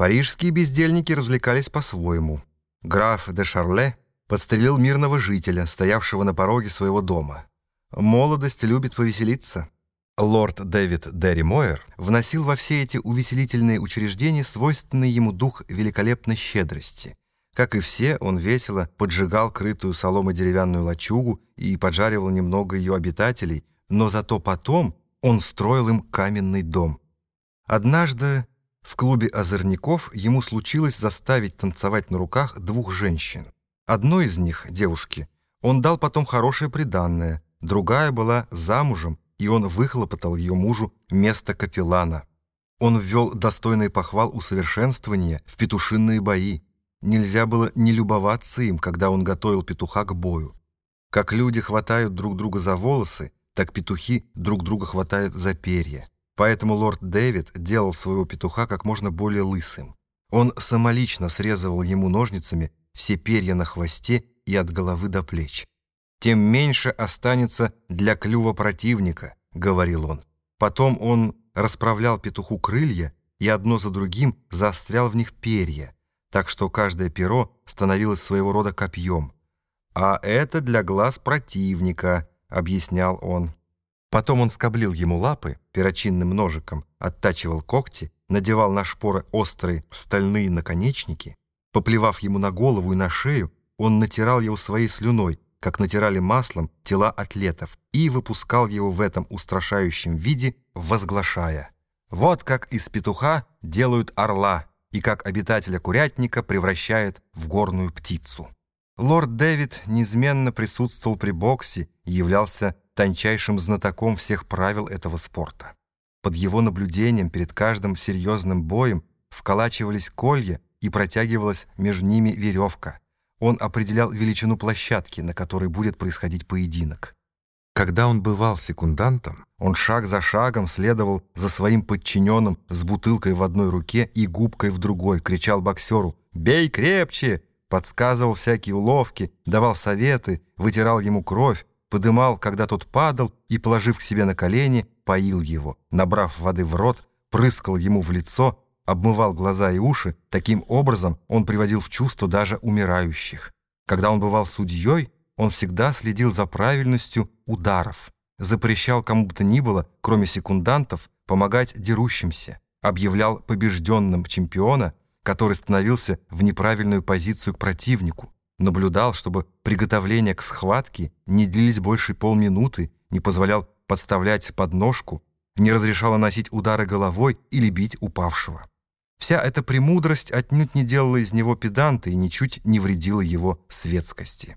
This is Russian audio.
Парижские бездельники развлекались по-своему. Граф де Шарле подстрелил мирного жителя, стоявшего на пороге своего дома. Молодость любит повеселиться. Лорд Дэвид Дерри Мойер вносил во все эти увеселительные учреждения свойственный ему дух великолепной щедрости. Как и все, он весело поджигал крытую соломой деревянную лачугу и поджаривал немного ее обитателей, но зато потом он строил им каменный дом. Однажды в клубе озорников ему случилось заставить танцевать на руках двух женщин. Одной из них, девушки, он дал потом хорошее приданное, другая была замужем, и он выхлопотал ее мужу место капеллана. Он ввел достойный похвал усовершенствования в петушинные бои. Нельзя было не любоваться им, когда он готовил петуха к бою. Как люди хватают друг друга за волосы, так петухи друг друга хватают за перья. Поэтому лорд Дэвид делал своего петуха как можно более лысым. Он самолично срезывал ему ножницами все перья на хвосте и от головы до плеч. «Тем меньше останется для клюва противника», — говорил он. Потом он расправлял петуху крылья и одно за другим заострял в них перья, так что каждое перо становилось своего рода копьем. «А это для глаз противника», — объяснял он. Потом он скоблил ему лапы перочинным ножиком, оттачивал когти, надевал на шпоры острые стальные наконечники. Поплевав ему на голову и на шею, он натирал его своей слюной, как натирали маслом тела атлетов, и выпускал его в этом устрашающем виде, возглашая. Вот как из петуха делают орла, и как обитателя курятника превращает в горную птицу. Лорд Дэвид неизменно присутствовал при боксе и являлся тончайшим знатоком всех правил этого спорта. Под его наблюдением перед каждым серьезным боем вколачивались колья и протягивалась между ними веревка. Он определял величину площадки, на которой будет происходить поединок. Когда он бывал секундантом, он шаг за шагом следовал за своим подчиненным с бутылкой в одной руке и губкой в другой, кричал боксеру «Бей крепче!», подсказывал всякие уловки, давал советы, вытирал ему кровь, подымал, когда тот падал, и, положив к себе на колени, поил его. Набрав воды в рот, прыскал ему в лицо, обмывал глаза и уши. Таким образом он приводил в чувство даже умирающих. Когда он бывал судьей, он всегда следил за правильностью ударов, запрещал кому бы то ни было, кроме секундантов, помогать дерущимся, объявлял побежденным чемпиона, который становился в неправильную позицию к противнику, наблюдал, чтобы приготовления к схватке не длились больше полминуты, не позволял подставлять подножку, не разрешал наносить удары головой или бить упавшего. Вся эта премудрость отнюдь не делала из него педанта и ничуть не вредила его светскости.